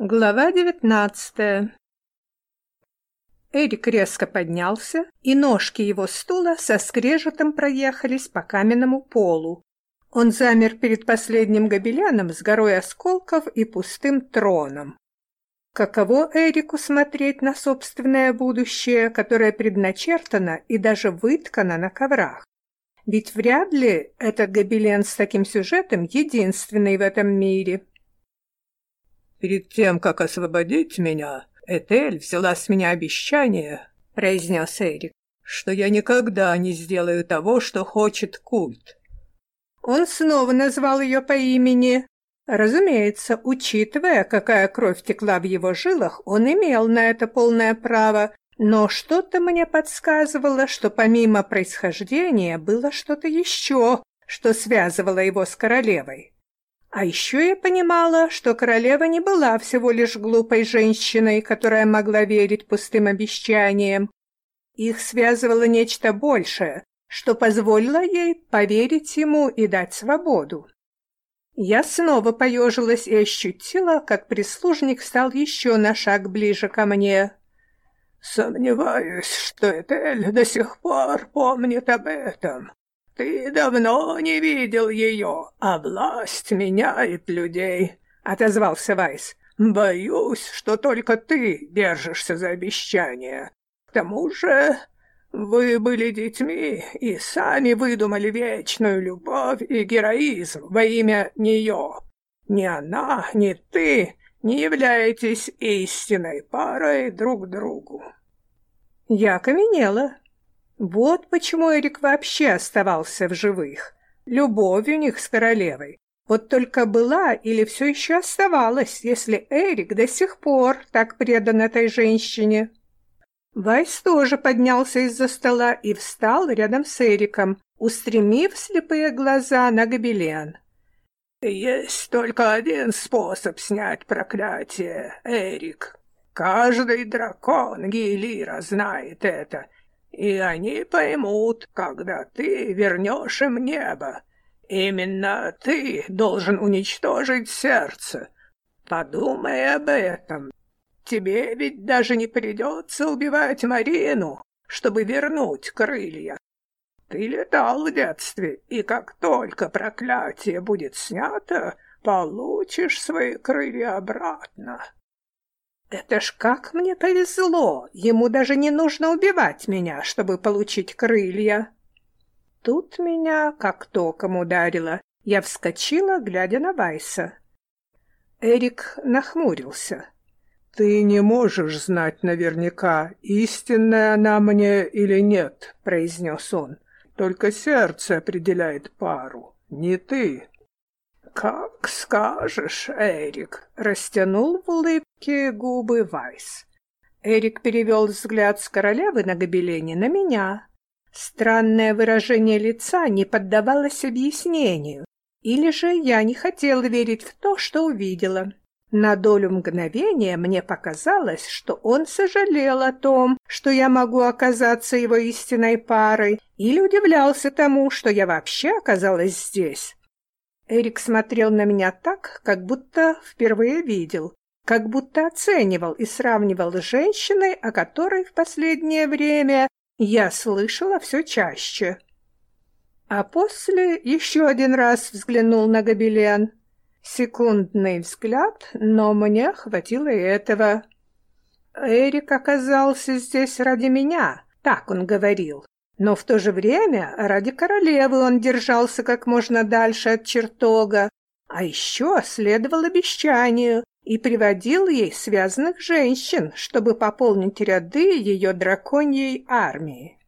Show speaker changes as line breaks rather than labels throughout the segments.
Глава девятнадцатая Эрик резко поднялся, и ножки его стула со скрежетом проехались по каменному полу. Он замер перед последним гобеленом с горой осколков и пустым троном. Каково Эрику смотреть на собственное будущее, которое предначертано и даже выткано на коврах? Ведь вряд ли этот гобелен с таким сюжетом единственный в этом мире.
«Перед тем, как освободить меня, Этель взяла с меня обещание», — произнес Эрик, «что я никогда не сделаю того, что хочет культ».
Он снова назвал ее по имени. Разумеется, учитывая, какая кровь текла в его жилах, он имел на это полное право, но что-то мне подсказывало, что помимо происхождения было что-то еще, что связывало его с королевой. А еще я понимала, что королева не была всего лишь глупой женщиной, которая могла верить пустым обещаниям. Их связывало нечто большее, что позволило ей поверить ему и дать свободу. Я снова поежилась и ощутила, как прислужник стал еще на шаг ближе ко мне.
«Сомневаюсь, что Этель до сих пор помнит об этом», «Ты давно не видел ее, а власть меняет людей», — отозвался Вайс. «Боюсь, что только ты держишься за обещание. К тому же вы были детьми и сами выдумали вечную любовь и героизм во имя нее. Ни она, ни ты не являетесь истинной парой друг другу».
Я каменела. Вот почему Эрик вообще оставался в живых. Любовь у них с королевой. Вот только была или все еще оставалась, если Эрик до сих пор так предан этой женщине. Вайс тоже поднялся из-за стола и встал рядом с Эриком, устремив слепые глаза на гобелен.
«Есть только один способ снять проклятие, Эрик. Каждый дракон Гейлира знает это, и они поймут, когда ты вернешь им небо. Именно ты должен уничтожить сердце. Подумай об этом. Тебе ведь даже не придется убивать Марину, чтобы вернуть крылья. Ты летал в детстве, и как только проклятие будет снято, получишь свои крылья обратно.
Это ж как мне повезло! Ему даже не нужно убивать меня, чтобы получить крылья. Тут меня как током ударило. Я вскочила, глядя на Вайса. Эрик нахмурился.
«Ты не можешь знать наверняка, истинная она мне или нет», — произнес он. «Только сердце определяет пару, не ты».
«Как скажешь, Эрик», — растянул в улыбке губы Вайс.
Эрик перевел взгляд с королевы на гобелене на меня. Странное выражение лица не поддавалось объяснению. Или же я не хотела верить в то, что увидела. На долю мгновения мне показалось, что он сожалел о том, что я могу оказаться его истинной парой, или удивлялся тому, что я вообще оказалась здесь. Эрик смотрел на меня так, как будто впервые видел, как будто оценивал и сравнивал с женщиной, о которой в последнее время я слышала все чаще. А после еще один раз взглянул на гобелен. Секундный взгляд, но мне хватило и этого. Эрик оказался здесь ради меня, так он говорил. Но в то же время ради королевы он держался как можно дальше от чертога, а еще следовал обещанию и приводил ей связанных женщин, чтобы пополнить ряды ее драконьей армии.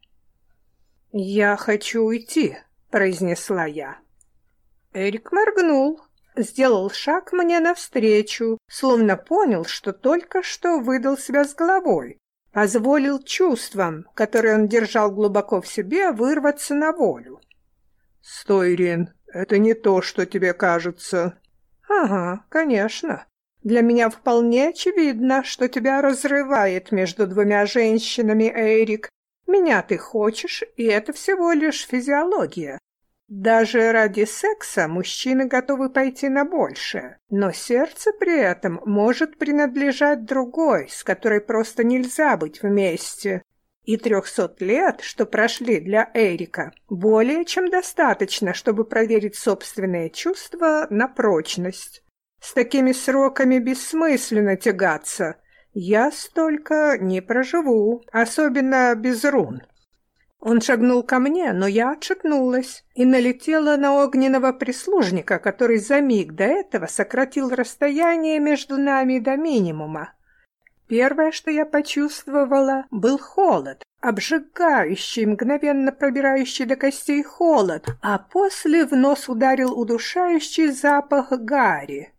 «Я хочу уйти», — произнесла я. Эрик моргнул, сделал шаг мне навстречу, словно понял, что только что выдал себя с головой, позволил чувствам, которые он держал глубоко в себе, вырваться на волю.
«Стой, Рин, это не то, что тебе кажется».
«Ага, конечно. Для меня вполне очевидно, что тебя разрывает между двумя женщинами, Эрик. Меня ты хочешь, и это всего лишь физиология. Даже ради секса мужчины готовы пойти на большее, но сердце при этом может принадлежать другой, с которой просто нельзя быть вместе. И трехсот лет, что прошли для Эрика, более чем достаточно, чтобы проверить собственные чувства на прочность. С такими сроками бессмысленно тягаться. Я столько не проживу, особенно без рун. Он шагнул ко мне, но я отшатнулась и налетела на огненного прислужника, который за миг до этого сократил расстояние между нами до минимума. Первое, что я почувствовала, был холод, обжигающий, мгновенно пробирающий до костей холод, а после в нос ударил удушающий запах гари.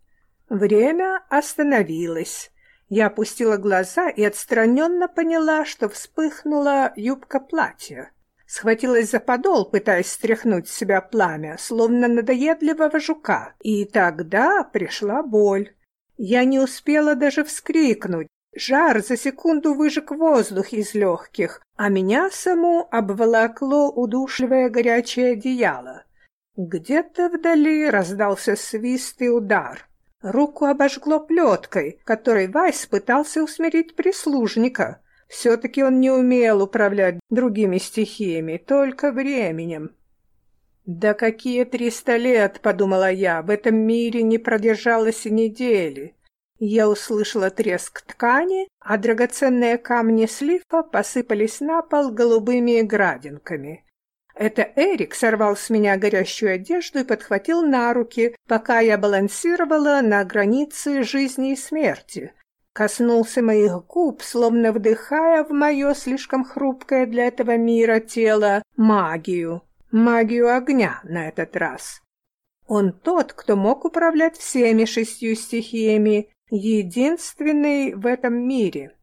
Время остановилось. Я опустила глаза и отстраненно поняла, что вспыхнула юбка платья. Схватилась за подол, пытаясь стряхнуть с себя пламя, словно надоедливого жука. И тогда пришла боль. Я не успела даже вскрикнуть. Жар за секунду выжег воздух из легких, а меня саму обволокло удушливое горячее одеяло. Где-то вдали раздался свист и удар. Руку обожгло плеткой, которой Вайс пытался усмирить прислужника. Все-таки он не умел управлять другими стихиями, только временем. «Да какие триста лет, — подумала я, — в этом мире не продержалось и недели». Я услышала треск ткани, а драгоценные камни слифа посыпались на пол голубыми градинками. Это Эрик сорвал с меня горящую одежду и подхватил на руки, пока я балансировала на границе жизни и смерти. Коснулся моих губ, словно вдыхая в мое слишком хрупкое для этого мира тело магию. Магию огня на этот раз. Он тот, кто мог управлять всеми шестью стихиями, единственный в этом мире.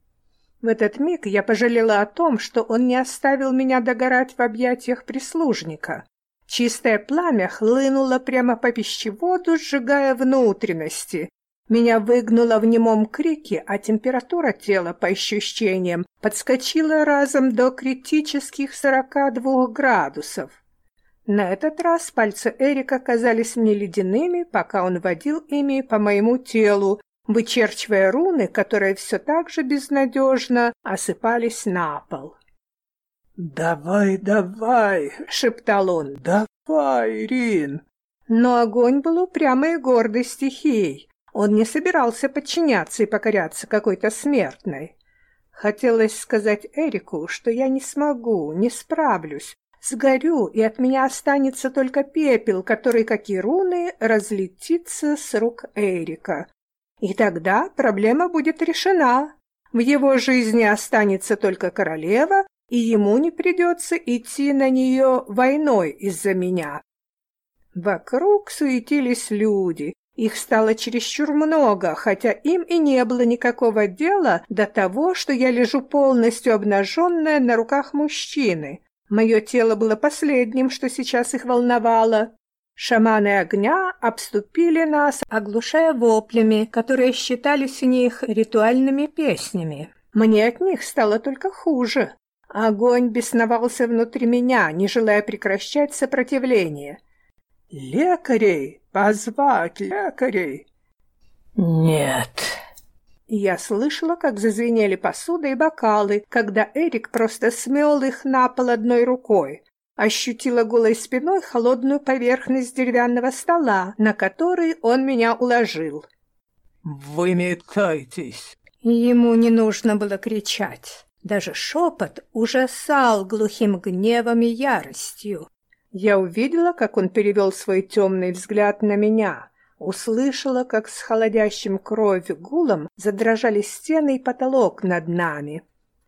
В этот миг я пожалела о том, что он не оставил меня догорать в объятиях прислужника. Чистое пламя хлынуло прямо по пищеводу, сжигая внутренности. Меня выгнуло в немом крике, а температура тела, по ощущениям, подскочила разом до критических 42 градусов. На этот раз пальцы Эрика казались мне ледяными, пока он водил ими по моему телу, вычерчивая руны, которые все так же безнадежно осыпались на пол.
«Давай, давай!» — шептал он. «Давай, Рин!»
Но огонь был упрямой и гордой стихией. Он не собирался подчиняться и покоряться какой-то смертной. Хотелось сказать Эрику, что я не смогу, не справлюсь, сгорю, и от меня останется только пепел, который, как и руны, разлетится с рук Эрика. И тогда проблема будет решена. В его жизни останется только королева, и ему не придется идти на нее войной из-за меня. Вокруг суетились люди. Их стало чересчур много, хотя им и не было никакого дела до того, что я лежу полностью обнаженная на руках мужчины. Мое тело было последним, что сейчас их волновало. Шаманы огня обступили нас, оглушая воплями, которые считались у них ритуальными песнями. Мне от них стало только хуже. Огонь бесновался внутри меня, не желая прекращать сопротивление.
«Лекарей! Позвать лекарей!»
«Нет!»
Я слышала, как зазвенели посуда и бокалы, когда Эрик просто смел их на пол одной рукой, ощутила голой спиной холодную поверхность деревянного стола, на который он меня уложил.
«Выметайтесь!»
Ему не нужно было кричать. Даже шепот ужасал глухим гневом и яростью. Я увидела, как он перевел свой темный взгляд на меня, услышала, как с холодящим кровью гулом задрожали стены и потолок над нами.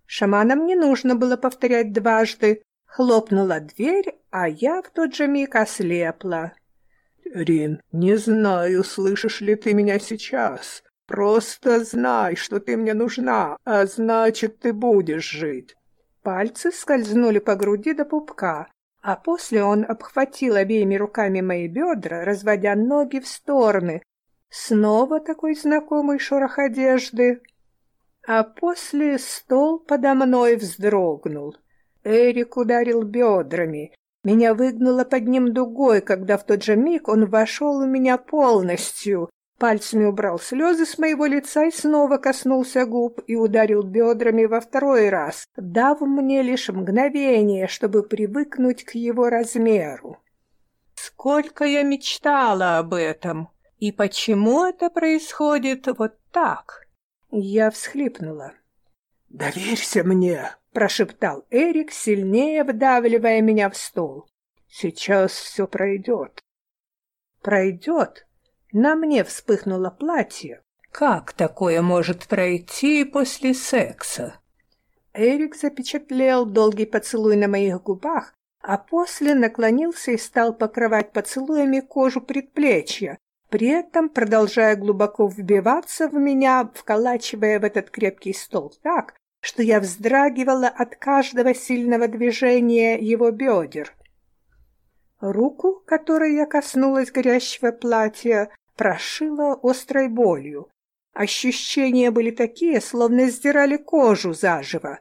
Шаманам не нужно было повторять дважды, Хлопнула дверь, а я в тот же миг ослепла.
«Рин, не знаю, слышишь ли ты меня сейчас. Просто знай, что ты мне нужна, а значит, ты будешь жить».
Пальцы скользнули по груди до пупка, а после он обхватил обеими руками мои бедра, разводя ноги в стороны. Снова такой знакомый шорох одежды. А после стол подо мной вздрогнул. Эрик ударил бедрами. Меня выгнуло под ним дугой, когда в тот же миг он вошел в меня полностью. Пальцами убрал слезы с моего лица и снова коснулся губ и ударил бедрами во второй раз, дав мне лишь мгновение, чтобы привыкнуть к его размеру. Сколько я мечтала об этом! И почему это происходит вот так? Я всхлипнула.
«Доверься мне!»
— прошептал Эрик, сильнее вдавливая меня в стол. «Сейчас все пройдет». «Пройдет?» На мне вспыхнуло платье. Как такое может пройти после секса? Эрик запечатлел долгий поцелуй на моих губах, а после наклонился и стал покрывать поцелуями кожу предплечья, при этом продолжая глубоко вбиваться в меня, вколачивая в этот крепкий стол так, что я вздрагивала от каждого сильного движения его бедер. Руку, которой я коснулась горящего платья, прошила острой болью. Ощущения были такие, словно сдирали кожу заживо.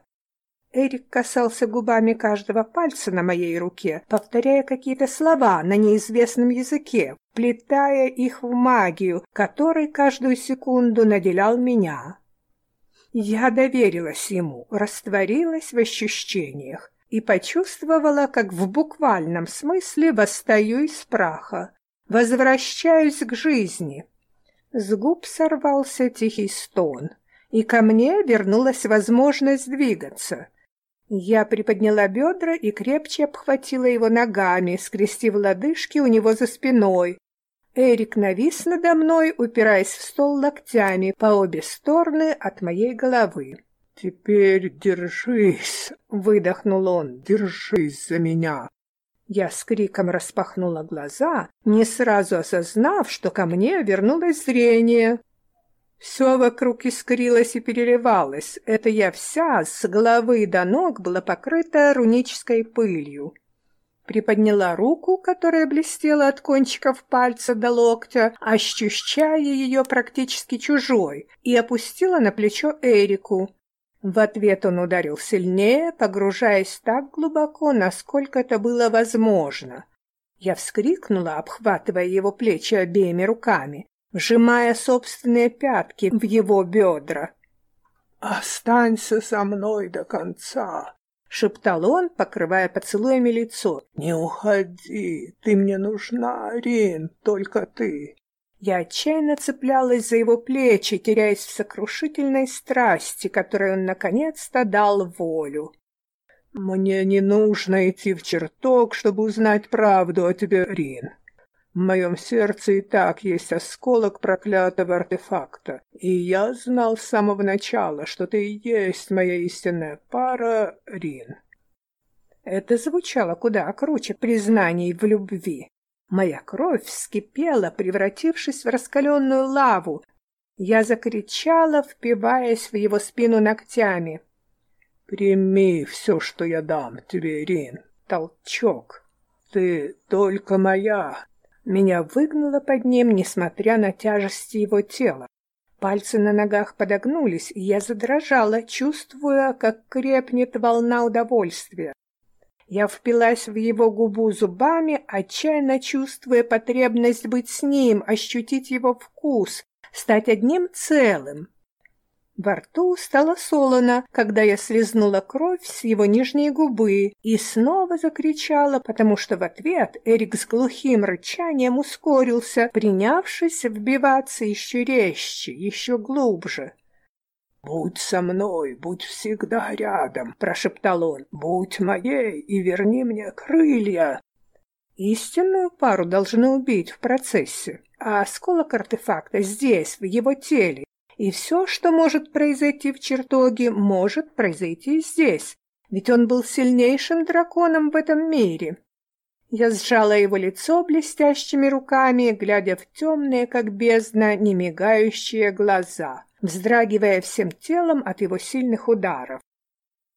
Эрик касался губами каждого пальца на моей руке, повторяя какие-то слова на неизвестном языке, плетая их в магию, которой каждую секунду наделял меня. Я доверилась ему, растворилась в ощущениях и почувствовала, как в буквальном смысле восстаю из праха, возвращаюсь к жизни. С губ сорвался тихий стон, и ко мне вернулась возможность двигаться. Я приподняла бедра и крепче обхватила его ногами, скрестив лодыжки у него за спиной, Эрик навис надо мной, упираясь в стол локтями по обе стороны от моей головы.
«Теперь держись!» — выдохнул он. «Держись за меня!»
Я с криком распахнула глаза, не сразу осознав, что ко мне вернулось зрение. Все вокруг искрилось и переливалось. Это я вся, с головы до ног, была покрыта рунической пылью приподняла руку, которая блестела от кончиков пальца до локтя, ощущая ее практически чужой, и опустила на плечо Эрику. В ответ он ударил сильнее, погружаясь так глубоко, насколько это было возможно. Я вскрикнула, обхватывая его плечи обеими руками, вжимая собственные пятки в его бедра.
«Останься со мной до конца», —
шептал он, покрывая поцелуями лицо.
«Не уходи, ты мне нужна, Рин, только ты».
Я отчаянно цеплялась за его плечи, теряясь в сокрушительной страсти, которой он наконец-то дал волю.
«Мне не нужно идти в чертог, чтобы узнать правду о тебе, Рин. В моем сердце и так есть осколок проклятого артефакта, и я знал с самого начала, что ты и есть моя истинная пара, Рин.
Это звучало куда круче признаний в любви. Моя кровь вскипела, превратившись в раскаленную лаву. Я закричала, впиваясь в его спину ногтями.
«Прими все, что я дам тебе, Рин!» Толчок. «Ты только моя,
меня выгнуло под ним, несмотря на тяжесть его тела. Пальцы на ногах подогнулись, и я задрожала, чувствуя, как крепнет волна удовольствия. Я впилась в его губу зубами, отчаянно чувствуя потребность быть с ним, ощутить его вкус, стать одним целым. Во рту стало солоно, когда я слезнула кровь с его нижней губы и снова закричала, потому что в ответ Эрик с глухим рычанием ускорился, принявшись вбиваться еще резче, еще глубже.
«Будь со мной, будь всегда рядом», — прошептал он. «Будь моей и верни мне крылья».
Истинную пару должны убить в процессе, а осколок артефакта здесь, в его теле, и все, что может произойти в чертоге, может произойти здесь, ведь он был сильнейшим драконом в этом мире. Я сжала его лицо блестящими руками, глядя в темные, как бездна, немигающие глаза, вздрагивая всем телом от его сильных ударов.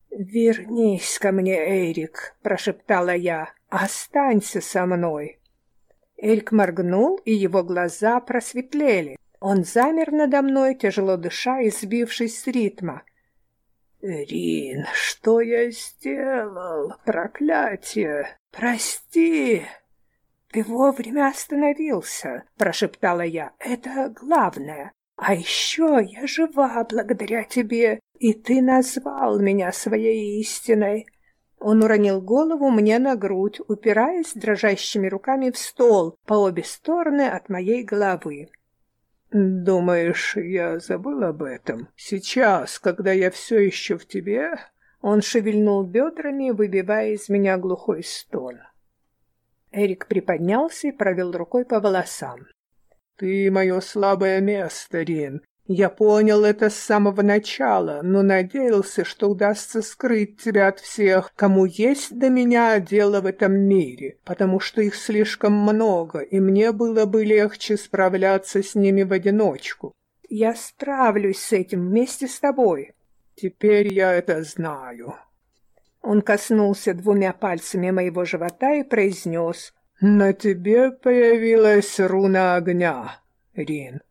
«Вернись ко мне, Эрик», — прошептала я, — «останься со мной». Эльк моргнул, и его глаза просветлели. Он замер надо мной, тяжело дыша и сбившись с ритма.
«Рин, что я сделал? Проклятие!»
«Прости!» «Ты вовремя остановился», — прошептала я. «Это главное. А еще я жива благодаря тебе, и ты назвал меня своей истиной». Он уронил голову мне на грудь, упираясь дрожащими руками в стол по обе стороны от моей головы.
«Думаешь, я забыл об этом? Сейчас, когда я все еще в тебе?»
Он шевельнул бедрами, выбивая из меня глухой стон. Эрик приподнялся и провел рукой по волосам.
«Ты мое слабое место, Рин. Я понял это с самого начала, но надеялся, что удастся скрыть тебя от всех, кому есть до меня дело в этом мире, потому что их слишком много, и мне было бы легче справляться с ними в одиночку.
Я справлюсь с этим вместе с тобой.
Теперь я это знаю.
Он коснулся двумя пальцами моего живота и произнес.
«На тебе появилась руна огня, Рин».